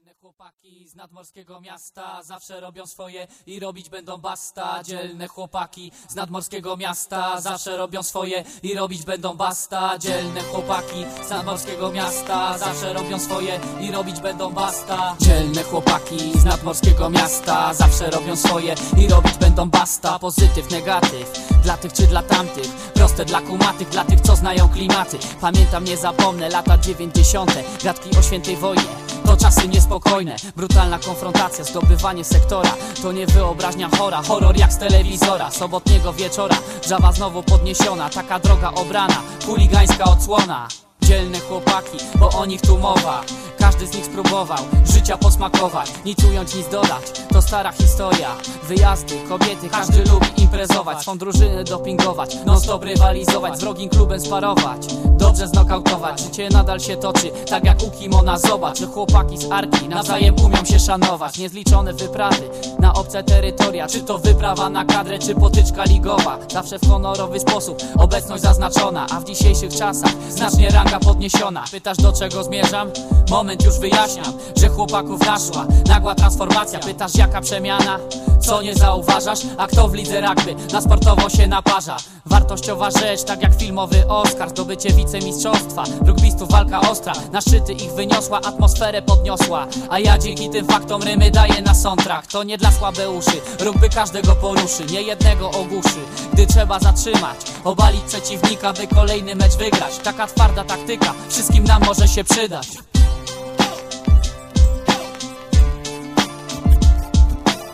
Dzielne chłopaki z nadmorskiego miasta zawsze robią swoje i robić będą basta. Dzielne chłopaki z nadmorskiego miasta zawsze robią swoje i robić będą basta. Dzielne chłopaki z nadmorskiego miasta zawsze robią swoje i robić będą basta. Dzielne chłopaki z nadmorskiego miasta zawsze robią swoje i robić będą basta. Pozytyw, negatyw, dla tych czy dla tamtych, proste dla kumatych, dla tych co znają klimaty. Pamiętam, nie zapomnę, lata dziewięćdziesiąte, gadki o świętej wojnie. To czasy niespokojne, brutalna konfrontacja, zdobywanie sektora. To nie wyobraźnia chora, horror jak z telewizora Sobotniego wieczora, żaba znowu podniesiona Taka droga obrana, chuligańska odsłona. Dzielne chłopaki, bo o nich tu mowa. Każdy z nich spróbował życia posmakować. Nic ująć, nic dodać, to stara historia. Wyjazdy, kobiety, każdy lubi imprezować. Swą drużynę dopingować, non stop rywalizować Z wrogim klubem sparować, dobrze znokautować Życie nadal się toczy, tak jak u Kimona Zobacz, że chłopaki z Arki nawzajem umią się szanować Niezliczone wyprawy na obce terytoria Czy to wyprawa na kadrę, czy potyczka ligowa Zawsze w honorowy sposób obecność zaznaczona A w dzisiejszych czasach znacznie ranga podniesiona Pytasz do czego zmierzam? Moment już wyjaśniam, że chłopaków naszła Nagła transformacja, pytasz jaka przemiana? Co nie zauważasz? A kto w lidze rugby na sportowo się naparza? Wartościowa rzecz, tak jak filmowy Oscar Zdobycie wicemistrzostwa, rugbystów walka ostra Na szczyty ich wyniosła, atmosferę podniosła. A ja dzięki tym faktom rymy daję na soundtrack. To nie dla słabe uszy, rugby każdego poruszy Nie jednego ogłuszy, gdy trzeba zatrzymać Obalić przeciwnika, by kolejny mecz wygrać. Taka twarda taktyka, wszystkim nam może się przydać.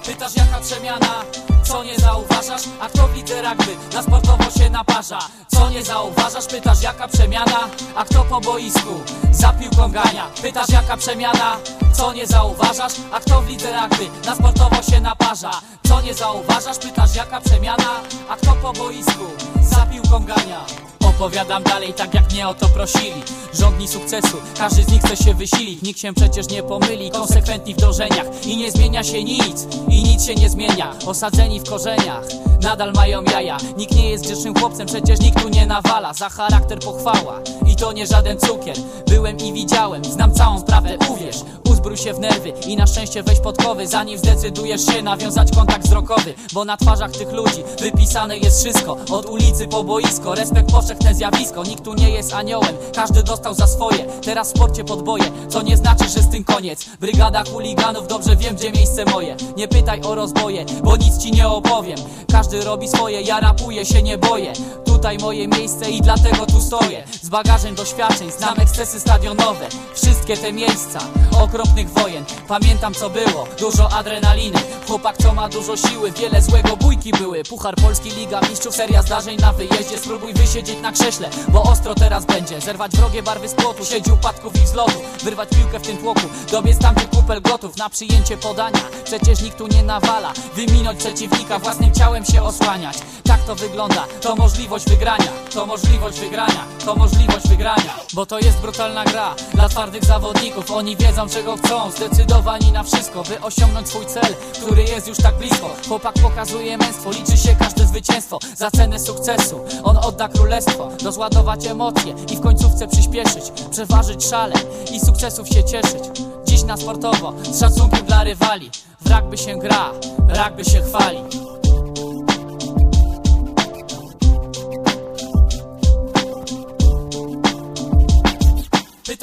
Pytasz jaka przemiana? Co nie zauważasz? A kto w lidze rugby na sportowo się naparza? Co nie zauważasz? Pytasz jaka przemiana? A kto po boisku za piłką gania? Pytasz jaka przemiana? Co nie zauważasz? A kto w lidze rugby na sportowo się naparza? Co nie zauważasz? Pytasz jaka przemiana? A kto po boisku za piłką gania? Opowiadam dalej tak jak mnie o to prosili. Rządni sukcesu, każdy z nich chce się wysilić. Nikt się przecież nie pomyli, konsekwentni w dążeniach. I nie zmienia się nic, i nic się nie zmienia. Osadzeni w korzeniach, nadal mają jaja. Nikt nie jest grzecznym chłopcem, przecież nikt tu nie nawala. Za charakter pochwała, i to nie żaden cukier. Byłem i widziałem, znam całą prawdę, uwierz. Uzbrój się w nerwy i na szczęście weź podkowy Zanim zdecydujesz się nawiązać kontakt wzrokowy. Bo na twarzach tych ludzi wypisane jest wszystko Od ulicy po boisko, respekt zjawisko Nikt tu nie jest aniołem, każdy dostał za swoje Teraz w sporcie podboje, co nie znaczy, że z tym koniec. Brygada chuliganów, dobrze wiem gdzie miejsce moje. Nie pytaj o rozboje, bo nic ci nie opowiem. Każdy robi swoje, ja rapuję się nie boję Tutaj moje miejsce i dlatego tu stoję. Z bagażem doświadczeń, znam ekscesy stadionowe. Wszystkie te miejsca, okropnych wojen. Pamiętam co było, dużo adrenaliny. Chłopak co ma dużo siły, wiele złego bójki były. Puchar Polski, Liga Mistrzów, seria zdarzeń na wyjeździe. Spróbuj wysiedzieć na krześle, bo ostro teraz będzie. Zerwać wrogie barwy spłotu, siedzi upadków i zlotu Wyrwać piłkę w tym tłoku, dobiec tamtych kupel gotów Na przyjęcie podania, przecież nikt tu nie nawala. Wyminąć przeciwnika, własnym ciałem się osłaniać Tak to wygląda, to możliwość wygrania. To możliwość wygrania, to możliwość wygrania. Bo to jest brutalna gra dla twardych zawodników. Oni wiedzą czego chcą, zdecydowani na wszystko By osiągnąć swój cel, który jest już tak blisko. Chłopak pokazuje męstwo, liczy się każde zwycięstwo Za cenę sukcesu, on odda królestwo. Rozładować emocje i w końcówce przyspieszyć. Przeważyć szale i sukcesów się cieszyć. Dziś na sportowo, z szacunkiem dla rywali. W rugby się gra, rugby się chwali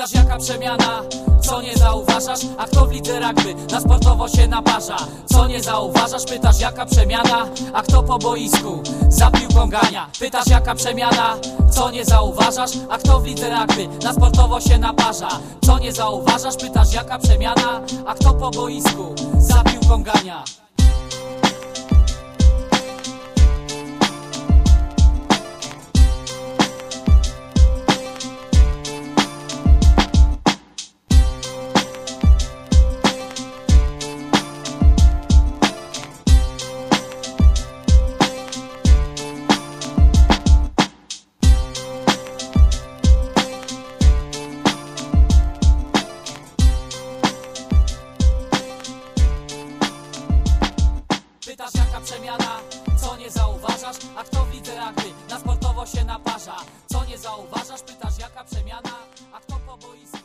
Pytasz jaka przemiana? Co nie zauważasz? A kto w lidze rugby na sportowo się naparza? Co nie zauważasz? Pytasz jaka przemiana? A kto po boisku za piłką gania? Pytasz jaka przemiana? Co nie zauważasz? A kto w lidze rugby na sportowo się naparza? Co nie zauważasz? Pytasz jaka przemiana? A kto po boisku za piłką gania? Pytasz jaka przemiana? Co nie zauważasz? A kto widzę jak? Na sportowo się naparza Co nie zauważasz? Pytasz jaka przemiana? A kto po boisku?